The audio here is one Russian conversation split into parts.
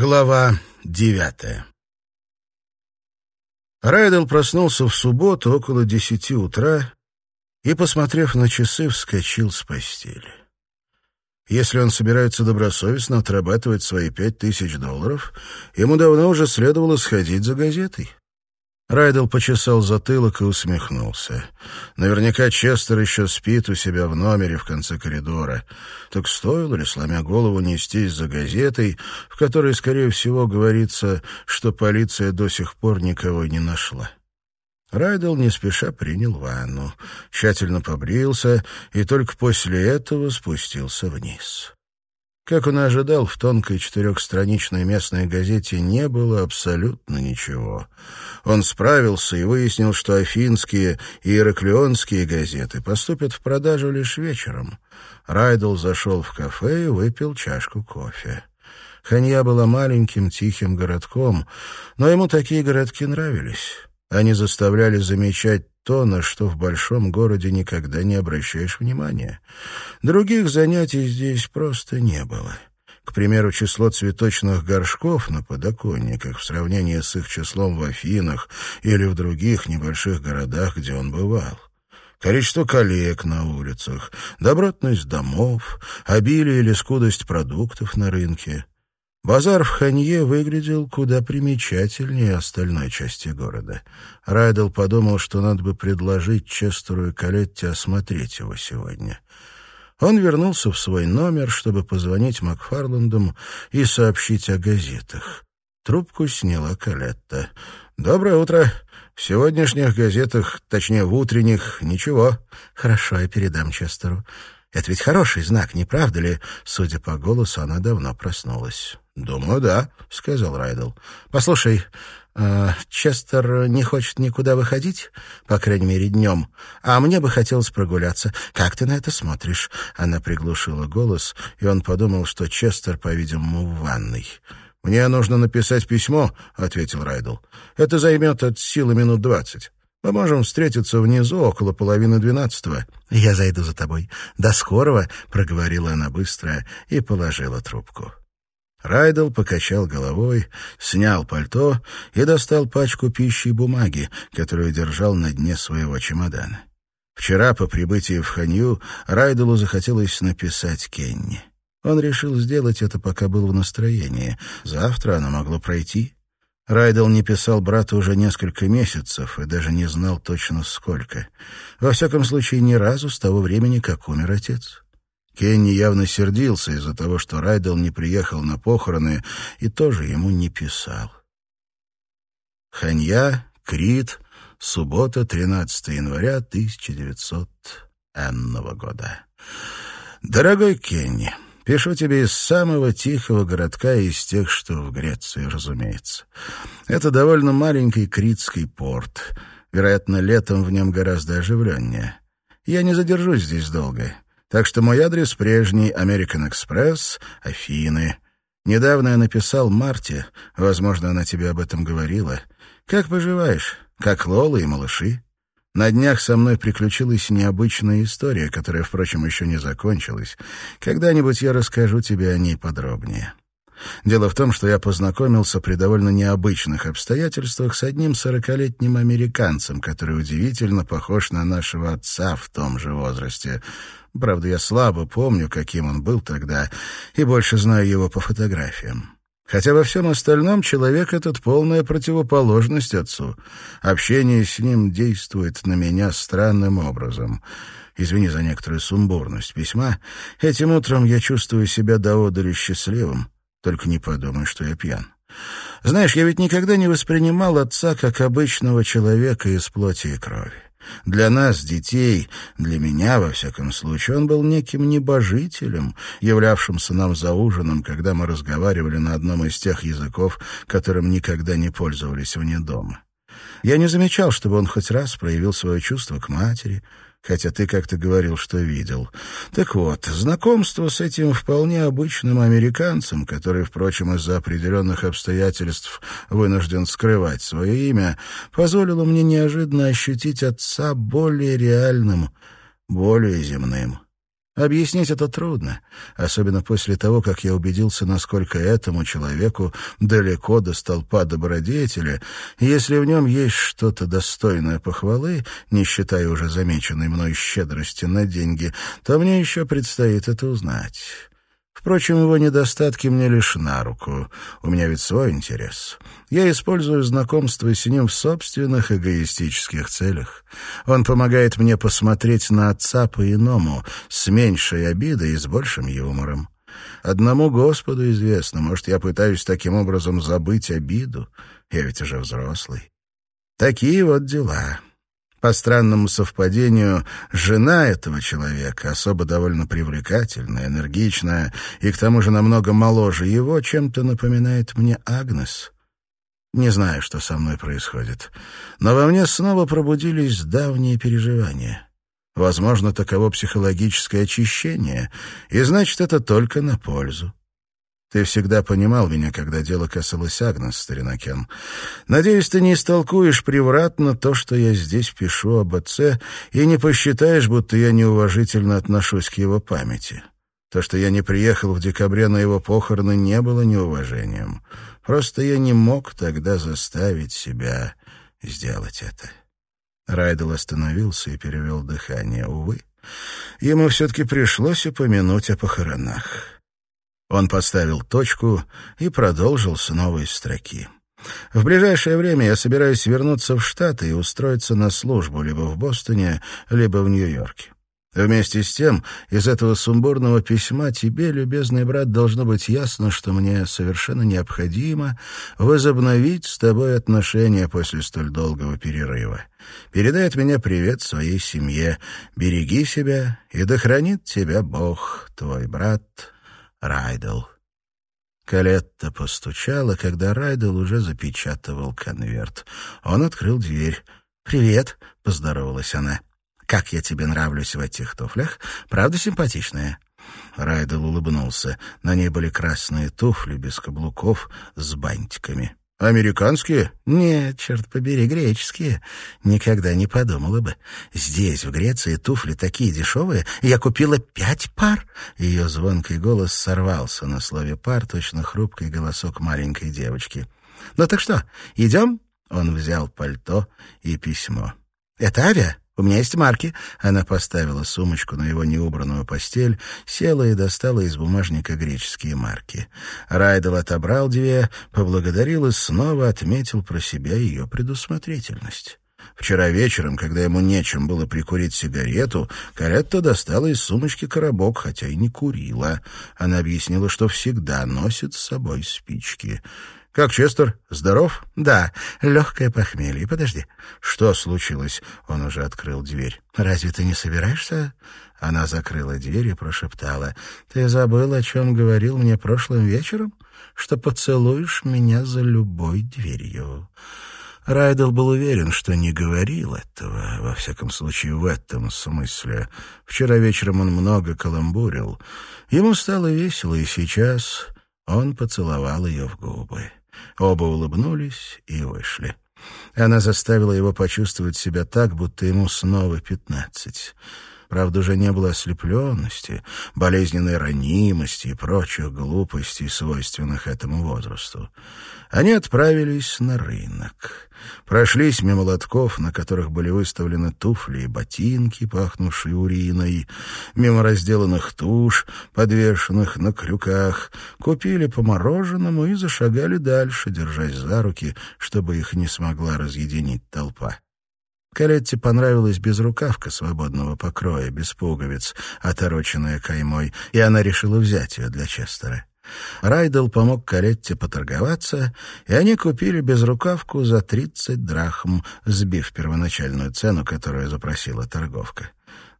Глава девятая Райдел проснулся в субботу около десяти утра и, посмотрев на часы, вскочил с постели. Если он собирается добросовестно отрабатывать свои пять тысяч долларов, ему давно уже следовало сходить за газетой. Райдел почесал затылок и усмехнулся. Наверняка Честер еще спит у себя в номере в конце коридора. Так стоило ли, сломя голову, нестись за газетой, в которой, скорее всего, говорится, что полиция до сих пор никого не нашла? Райдел не спеша принял ванну, тщательно побрился и только после этого спустился вниз. Как он и ожидал, в тонкой четырехстраничной местной газете не было абсолютно ничего. Он справился и выяснил, что афинские и ираклионские газеты поступят в продажу лишь вечером. Райдл зашел в кафе и выпил чашку кофе. Ханья была маленьким тихим городком, но ему такие городки нравились. Они заставляли замечать то, на что в большом городе никогда не обращаешь внимания. Других занятий здесь просто не было. К примеру, число цветочных горшков на подоконниках в сравнении с их числом в Афинах или в других небольших городах, где он бывал количество коллег на улицах, добротность домов, обилие или скудость продуктов на рынке. Базар в Ханье выглядел куда примечательнее остальной части города. Райдел подумал, что надо бы предложить Честеру и Калетте осмотреть его сегодня. Он вернулся в свой номер, чтобы позвонить Макфарландам и сообщить о газетах. Трубку сняла Калетта. «Доброе утро. В сегодняшних газетах, точнее, в утренних, ничего». «Хорошо, я передам Честеру. Это ведь хороший знак, не правда ли?» Судя по голосу, она давно проснулась. «Думаю, да», — сказал Райдл. «Послушай, э, Честер не хочет никуда выходить, по крайней мере, днем, а мне бы хотелось прогуляться. Как ты на это смотришь?» Она приглушила голос, и он подумал, что Честер, по-видимому, в ванной. «Мне нужно написать письмо», — ответил Райдл. «Это займет от силы минут двадцать. Мы можем встретиться внизу около половины двенадцатого». «Я зайду за тобой. До скорого», — проговорила она быстро и положила трубку. Райдел покачал головой, снял пальто и достал пачку пищи и бумаги, которую держал на дне своего чемодана. Вчера по прибытии в Ханью Райделу захотелось написать Кенни. Он решил сделать это, пока был в настроении. Завтра оно могло пройти. Райдел не писал брату уже несколько месяцев и даже не знал точно сколько. Во всяком случае, ни разу с того времени, как умер отец. Кенни явно сердился из-за того, что Райдел не приехал на похороны и тоже ему не писал. Ханья, Крит, суббота, 13 января 1900 года. «Дорогой Кенни, пишу тебе из самого тихого городка из тех, что в Греции, разумеется. Это довольно маленький критский порт. Вероятно, летом в нем гораздо оживленнее. Я не задержусь здесь долго». Так что мой адрес прежний, American Express, Афины. Недавно я написал Марте, возможно, она тебе об этом говорила. Как поживаешь? Как Лола и малыши? На днях со мной приключилась необычная история, которая, впрочем, еще не закончилась. Когда-нибудь я расскажу тебе о ней подробнее. Дело в том, что я познакомился при довольно необычных обстоятельствах с одним сорокалетним американцем, который удивительно похож на нашего отца в том же возрасте. Правда, я слабо помню, каким он был тогда, и больше знаю его по фотографиям. Хотя во всем остальном человек этот полная противоположность отцу. Общение с ним действует на меня странным образом. Извини за некоторую сумбурность письма. Этим утром я чувствую себя до одури счастливым. Только не подумай, что я пьян. Знаешь, я ведь никогда не воспринимал отца как обычного человека из плоти и крови. Для нас, детей, для меня, во всяком случае, он был неким небожителем, являвшимся нам за ужином, когда мы разговаривали на одном из тех языков, которым никогда не пользовались вне дома. Я не замечал, чтобы он хоть раз проявил свое чувство к матери, хотя ты как-то говорил, что видел. Так вот, знакомство с этим вполне обычным американцем, который, впрочем, из-за определенных обстоятельств вынужден скрывать свое имя, позволило мне неожиданно ощутить отца более реальным, более земным. Объяснить это трудно, особенно после того, как я убедился, насколько этому человеку далеко до столпа добродетели, если в нем есть что-то достойное похвалы, не считая уже замеченной мной щедрости на деньги, то мне еще предстоит это узнать. Впрочем, его недостатки мне лишь на руку. У меня ведь свой интерес. Я использую знакомство с ним в собственных эгоистических целях. Он помогает мне посмотреть на отца по-иному, с меньшей обидой и с большим юмором. Одному Господу известно, может, я пытаюсь таким образом забыть обиду. Я ведь уже взрослый. Такие вот дела. По странному совпадению, жена этого человека, особо довольно привлекательная, энергичная и к тому же намного моложе его, чем-то напоминает мне Агнес. Не знаю, что со мной происходит, но во мне снова пробудились давние переживания. Возможно, таково психологическое очищение, и значит, это только на пользу. Ты всегда понимал меня, когда дело касалось Агнес, старина. Надеюсь, ты не истолкуешь превратно то, что я здесь пишу об отце, и не посчитаешь, будто я неуважительно отношусь к его памяти. То, что я не приехал в декабре на его похороны, не было неуважением. Просто я не мог тогда заставить себя сделать это. Райдел остановился и перевел дыхание. Увы, ему все-таки пришлось упомянуть о похоронах. Он поставил точку и продолжил с новой строки. В ближайшее время я собираюсь вернуться в Штаты и устроиться на службу либо в Бостоне, либо в Нью-Йорке. Вместе с тем, из этого сумбурного письма тебе, любезный брат, должно быть ясно, что мне совершенно необходимо возобновить с тобой отношения после столь долгого перерыва. Передай от меня привет своей семье. Береги себя, и да хранит тебя Бог, твой брат Райдл. Калетта постучала, когда Райдл уже запечатывал конверт. Он открыл дверь. «Привет», — поздоровалась она. «Как я тебе нравлюсь в этих туфлях? Правда симпатичная?» Райдл улыбнулся. На ней были красные туфли без каблуков с бантиками. «Американские?» «Нет, черт побери, греческие. Никогда не подумала бы. Здесь, в Греции, туфли такие дешевые. Я купила пять пар». Ее звонкий голос сорвался на слове «пар», точно хрупкий голосок маленькой девочки. «Ну так что, идем?» Он взял пальто и письмо. «Это авиа?» «У меня есть марки». Она поставила сумочку на его неубранную постель, села и достала из бумажника греческие марки. Райдел отобрал две, поблагодарил и снова отметил про себя ее предусмотрительность. Вчера вечером, когда ему нечем было прикурить сигарету, Каретта достала из сумочки коробок, хотя и не курила. Она объяснила, что всегда носит с собой спички. «Как Честер? Здоров?» «Да, легкое похмелье. Подожди». «Что случилось?» Он уже открыл дверь. «Разве ты не собираешься?» Она закрыла дверь и прошептала. «Ты забыл, о чем говорил мне прошлым вечером? Что поцелуешь меня за любой дверью». Райдел был уверен, что не говорил этого, во всяком случае в этом смысле. Вчера вечером он много каламбурил. Ему стало весело, и сейчас он поцеловал ее в губы. Оба улыбнулись и вышли. Она заставила его почувствовать себя так, будто ему снова пятнадцать. Правда, уже не было ослепленности, болезненной ранимости и прочих глупостей, свойственных этому возрасту. Они отправились на рынок. Прошлись мимо лотков, на которых были выставлены туфли и ботинки, пахнувшие уриной, мимо разделанных туш, подвешенных на крюках, купили по мороженому и зашагали дальше, держась за руки, чтобы их не смогла разъединить толпа. Калетте понравилась безрукавка свободного покроя, без пуговиц, отороченная каймой, и она решила взять ее для Честера. Райдел помог Каретте поторговаться, и они купили безрукавку за тридцать драхм, сбив первоначальную цену, которую запросила торговка.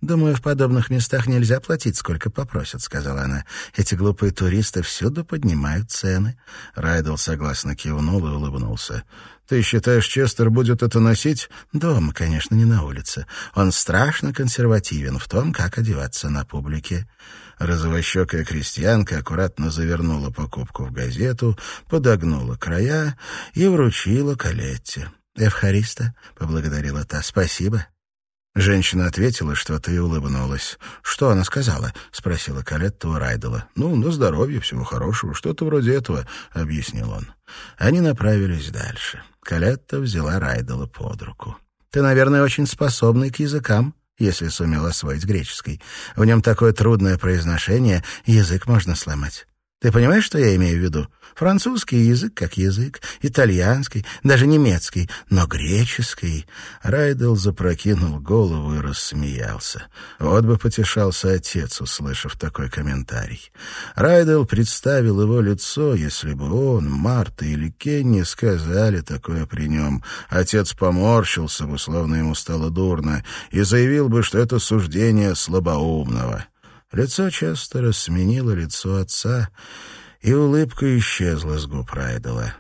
«Думаю, в подобных местах нельзя платить, сколько попросят», — сказала она. «Эти глупые туристы всюду поднимают цены». Райдел согласно кивнул и улыбнулся. «Ты считаешь, Честер будет это носить?» «Дома, конечно, не на улице. Он страшно консервативен в том, как одеваться на публике». Розовощекая крестьянка аккуратно завернула покупку в газету, подогнула края и вручила Калетте. «Эвхариста», — поблагодарила та, — «спасибо». Женщина ответила что-то и улыбнулась. «Что она сказала?» — спросила Калетта у Райдела. «Ну, на здоровье, всего хорошего, что-то вроде этого», — объяснил он. Они направились дальше. Калетта взяла Райдела под руку. «Ты, наверное, очень способный к языкам», если сумел освоить греческий. В нем такое трудное произношение, язык можно сломать. Ты понимаешь, что я имею в виду? Французский язык как язык, итальянский, даже немецкий, но греческий. Райдел запрокинул голову и рассмеялся. Вот бы потешался отец, услышав такой комментарий. Райдел представил его лицо, если бы он, Марта или Кенни сказали такое при нем. Отец поморщился бы, словно ему стало дурно, и заявил бы, что это суждение слабоумного. Лицо Честера сменило лицо отца, и улыбка исчезла с губ Райдела.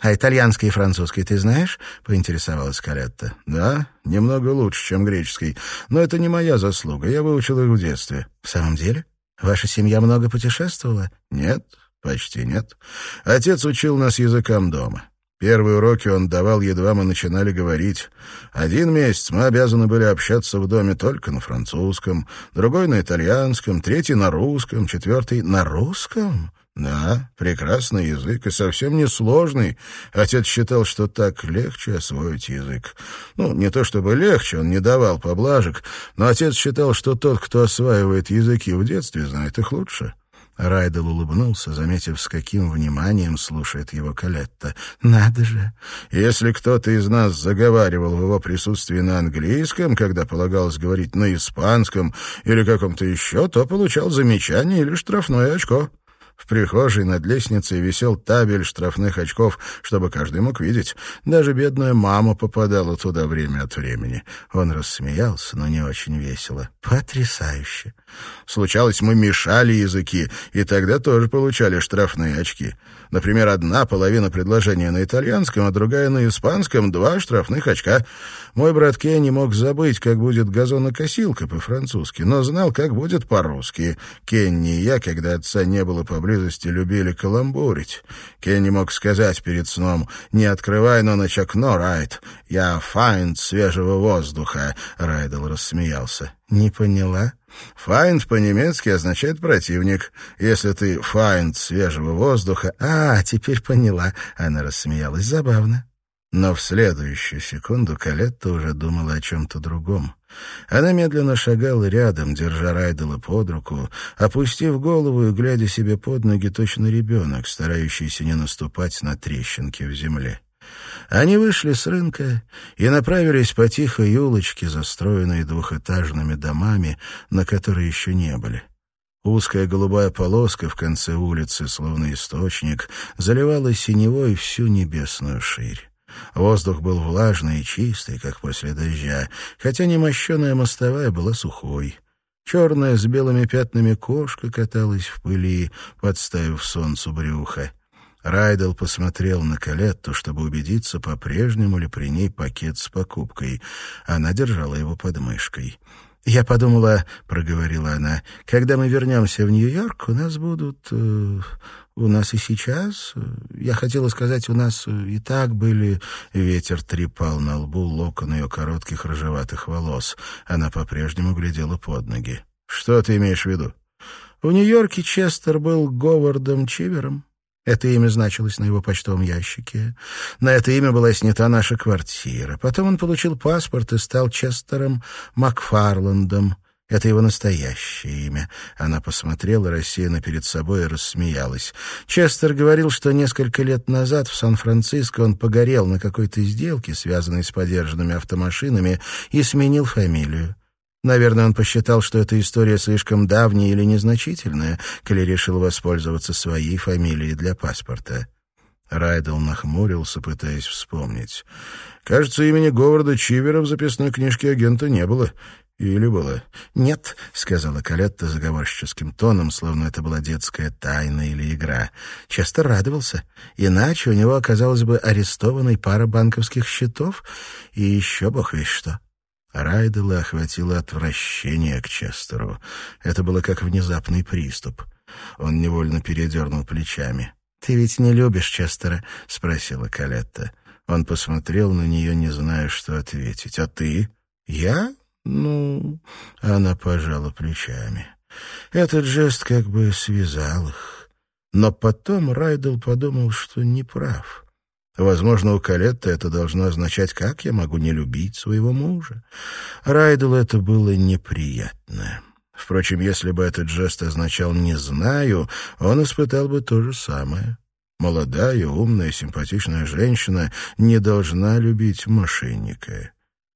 «А итальянский и французский ты знаешь?» — поинтересовалась Калетта. «Да, немного лучше, чем греческий. Но это не моя заслуга. Я выучил их в детстве». «В самом деле? Ваша семья много путешествовала?» «Нет, почти нет. Отец учил нас языкам дома. Первые уроки он давал, едва мы начинали говорить. Один месяц мы обязаны были общаться в доме только на французском, другой на итальянском, третий на русском, четвертый на русском. Да, прекрасный язык и совсем не сложный. Отец считал, что так легче освоить язык. Ну, не то чтобы легче, он не давал поблажек, но отец считал, что тот, кто осваивает языки в детстве, знает их лучше. Райдел улыбнулся, заметив, с каким вниманием слушает его Калетта. «Надо же!» «Если кто-то из нас заговаривал в его присутствии на английском, когда полагалось говорить на испанском или каком-то еще, то получал замечание или штрафное очко. В прихожей над лестницей висел табель штрафных очков, чтобы каждый мог видеть. Даже бедная мама попадала туда время от времени. Он рассмеялся, но не очень весело. «Потрясающе!» Случалось, мы мешали языки, и тогда тоже получали штрафные очки. Например, одна половина предложения на итальянском, а другая на испанском — два штрафных очка. Мой брат Кенни мог забыть, как будет газонокосилка по-французски, но знал, как будет по-русски. Кенни и я, когда отца не было поблизости, любили каламбурить. Кенни мог сказать перед сном «Не открывай, на ночь окно, Рай. Я Feind свежего воздуха». Райдел рассмеялся. «Не поняла?» «Feind» по-немецки означает «противник». Если ты «Feind» свежего воздуха... «А, теперь поняла», — она рассмеялась. «Забавно». Но в следующую секунду Калетта уже думала о чем-то другом. Она медленно шагала рядом, держа Райдела под руку, опустив голову и глядя себе под ноги точно ребенок, старающийся не наступать на трещинки в земле. Они вышли с рынка и направились по тихой улочке, застроенной двухэтажными домами, на которые еще не были. Узкая голубая полоска в конце улицы, словно источник, заливала синевой всю небесную ширь. Воздух был влажный и чистый, как после дождя, хотя немощенная мостовая была сухой. Черная с белыми пятнами кошка каталась в пыли, подставив солнцу брюха. Райдел посмотрел на Калетту, чтобы убедиться, по-прежнему ли при ней пакет с покупкой. Она держала его под мышкой. «Я подумала, — проговорила она, — когда мы вернемся в Нью-Йорк, у нас будут... Э, у нас и сейчас... Я хотела сказать, у нас и так были...» Ветер трепал на лбу локон ее коротких рыжеватых волос. Она по-прежнему глядела под ноги. «Что ты имеешь в виду?» В Нью-Йорке Честер был Говардом Чивером. Это имя значилось на его почтовом ящике. На это имя была снята наша квартира. Потом он получил паспорт и стал Честером Макфарландом. Это его настоящее имя. Она посмотрела рассеянно перед собой и рассмеялась. Честер говорил, что несколько лет назад в Сан-Франциско он погорел на какой-то сделке, связанной с подержанными автомашинами, и сменил фамилию. Наверное, он посчитал, что эта история слишком давняя или незначительная, коли решил воспользоваться своей фамилией для паспорта. Райдел нахмурился, пытаясь вспомнить. «Кажется, имени Говарда Чивера в записной книжке агента не было. Или было?» «Нет», — сказала Калетта заговорщическим тоном, словно это была детская тайна или игра. Честер радовался. Иначе у него оказалась бы арестованной пара банковских счетов и еще бог весь что. Райдела охватило отвращение к Честеру. Это было как внезапный приступ. Он невольно передернул плечами. «Ты ведь не любишь Честера?» — спросила Калетта. Он посмотрел на нее, не зная, что ответить. «А ты?» «Я? Ну, она пожала плечами. Этот жест как бы связал их. Но потом Райдел подумал, что не прав. Возможно, у Калетта это должно означать, как я могу не любить своего мужа. Райделу это было неприятно. Впрочем, если бы этот жест означал «не знаю», он испытал бы то же самое. Молодая, умная, симпатичная женщина не должна любить мошенника.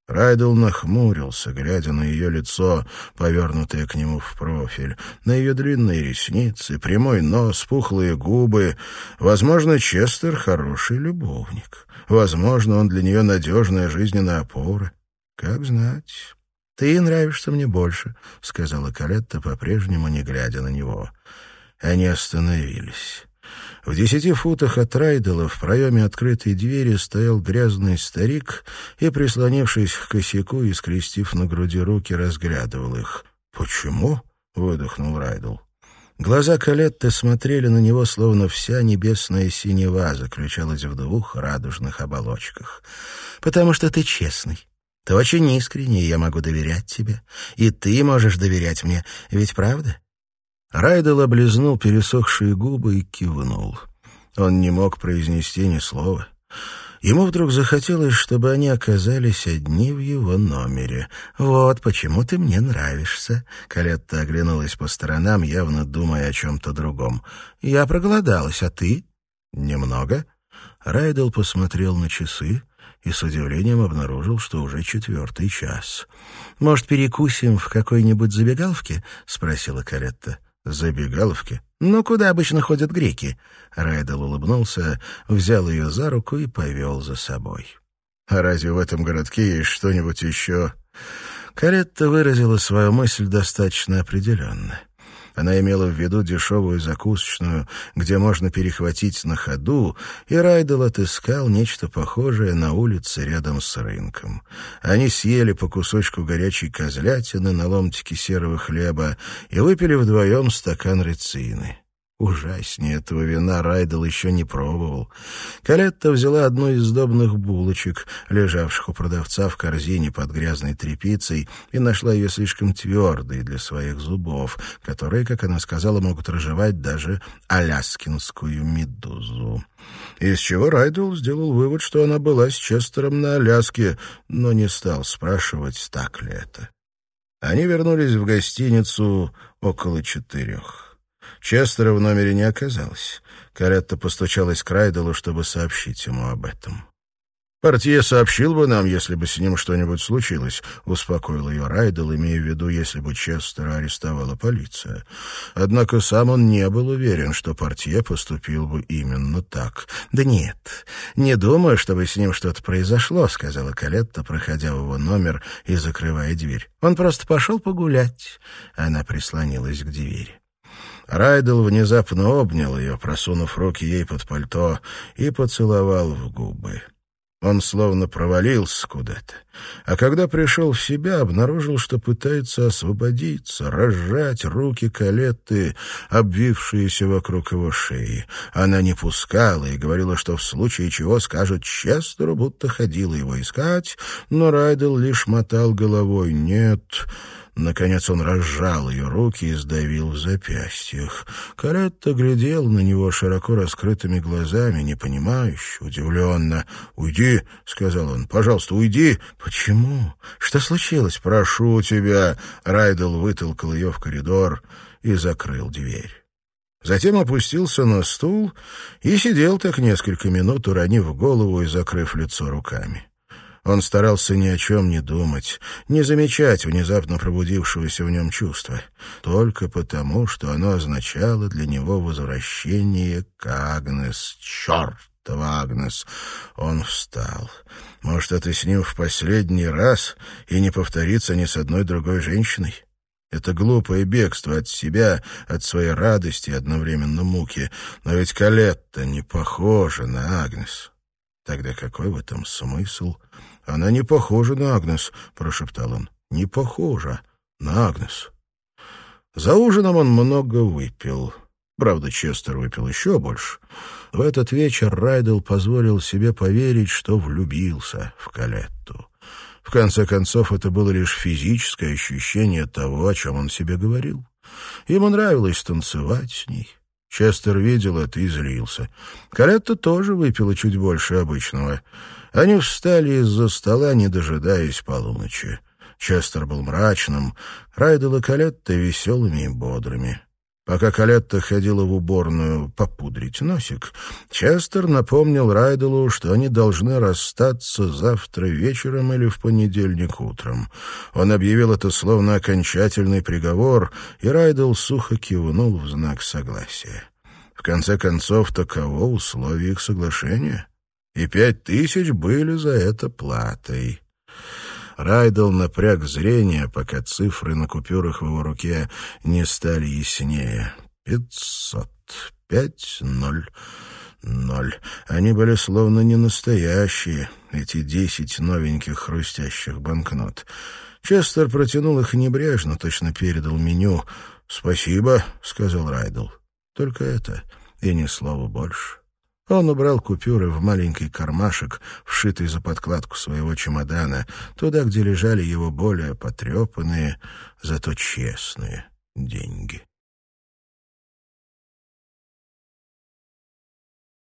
Райдл нахмурился, глядя на ее лицо, повернутое к нему в профиль, на ее длинные ресницы, прямой нос, пухлые губы. Возможно, Честер — хороший любовник. Возможно, он для нее надежная жизненная опора. Как знать. «Ты нравишься мне больше», — сказала Калетта, по-прежнему не глядя на него. Они остановились. В десяти футах от Райдела в проеме открытой двери стоял грязный старик и, прислонившись к косяку и скрестив на груди руки, разглядывал их. «Почему?» — выдохнул Райдел. Глаза Калетты смотрели на него, словно вся небесная синева заключалась в двух радужных оболочках. «Потому что ты честный. Ты очень искренний, и я могу доверять тебе. И ты можешь доверять мне, ведь правда?» Райдел облизнул пересохшие губы и кивнул. Он не мог произнести ни слова. Ему вдруг захотелось, чтобы они оказались одни в его номере. «Вот почему ты мне нравишься». Калетта оглянулась по сторонам, явно думая о чем-то другом. «Я проголодалась, а ты?» «Немного». Райдел посмотрел на часы и с удивлением обнаружил, что уже четвертый час. «Может, перекусим в какой-нибудь забегаловке?» — спросила Калетта. Забегаловки? Ну, куда обычно ходят греки? Райдел улыбнулся, взял ее за руку и повел за собой. А разве в этом городке есть что-нибудь еще? Каретта выразила свою мысль достаточно определенно. Она имела в виду дешевую закусочную, где можно перехватить на ходу, и Райдел отыскал нечто похожее на улице рядом с рынком. Они съели по кусочку горячей козлятины на ломтике серого хлеба и выпили вдвоем стакан рецины. Ужаснее этого вина Райдел еще не пробовал. Калетта взяла одну из сдобных булочек, лежавших у продавца в корзине под грязной тряпицей, и нашла ее слишком твердой для своих зубов, которые, как она сказала, могут разжевать даже аляскинскую медузу. Из чего Райдел сделал вывод, что она была с Честером на Аляске, но не стал спрашивать, так ли это. Они вернулись в гостиницу около четырех. Честера в номере не оказалось. Каретта постучалась к Райделу, чтобы сообщить ему об этом. «Портье сообщил бы нам, если бы с ним что-нибудь случилось», — успокоил ее Райдел, имея в виду, если бы Честера арестовала полиция. Однако сам он не был уверен, что Портье поступил бы именно так. «Да нет, не думаю, чтобы с ним что-то произошло», — сказала Калетта, проходя в его номер и закрывая дверь. «Он просто пошел погулять». Она прислонилась к двери. Райдел внезапно обнял ее, просунув руки ей под пальто, и поцеловал в губы. Он словно провалился куда-то. А когда пришел в себя, обнаружил, что пытается освободиться, разжать руки Калетты, обвившиеся вокруг его шеи. Она не пускала и говорила, что в случае чего скажет Честеру, будто ходила его искать, но Райдел лишь мотал головой «нет». Наконец он разжал ее руки и сдавил в запястьях. Каретта глядел на него широко раскрытыми глазами, непонимающе, удивленно. «Уйди», — сказал он, — «пожалуйста, уйди». «Почему? Что случилось?» «Прошу тебя». Райдел вытолкал ее в коридор и закрыл дверь. Затем опустился на стул и сидел так несколько минут, уронив голову и закрыв лицо руками. Он старался ни о чем не думать, не замечать внезапно пробудившегося в нем чувства, только потому, что оно означало для него возвращение к Агнес. Черт! Агнес. Он встал. Может, это с ним в последний раз и не повторится ни с одной другой женщиной? Это глупое бегство от себя, от своей радости и одновременно муки. Но ведь Калетта не похожа на Агнес. Тогда какой в этом смысл? Она не похожа на Агнес, прошептал он. Не похожа на Агнес. За ужином он много выпил. Правда, Честер выпил еще больше. В этот вечер Райдел позволил себе поверить, что влюбился в Калетту. В конце концов, это было лишь физическое ощущение того, о чем он себе говорил. Ему нравилось танцевать с ней. Честер видел это и злился. Калетта тоже выпила чуть больше обычного. Они встали из-за стола, не дожидаясь полуночи. Честер был мрачным, Райдел и Калетта веселыми и бодрыми. Пока Калетта ходила в уборную попудрить носик, Честер напомнил Райделу, что они должны расстаться завтра вечером или в понедельник утром. Он объявил это словно окончательный приговор, и Райдел сухо кивнул в знак согласия. В конце концов, таково условие их соглашения. И пять тысяч были за это платой. Райдл напряг зрение, пока цифры на купюрах в его руке не стали яснее. Пятьсот. Пять, ноль, ноль. Они были словно не настоящие, эти десять новеньких хрустящих банкнот. Честер протянул их небрежно, точно передал меню. «Спасибо», — сказал Райдл. «Только это, и ни слова больше». Он убрал купюры в маленький кармашек, вшитый за подкладку своего чемодана, туда, где лежали его более потрепанные, зато честные деньги.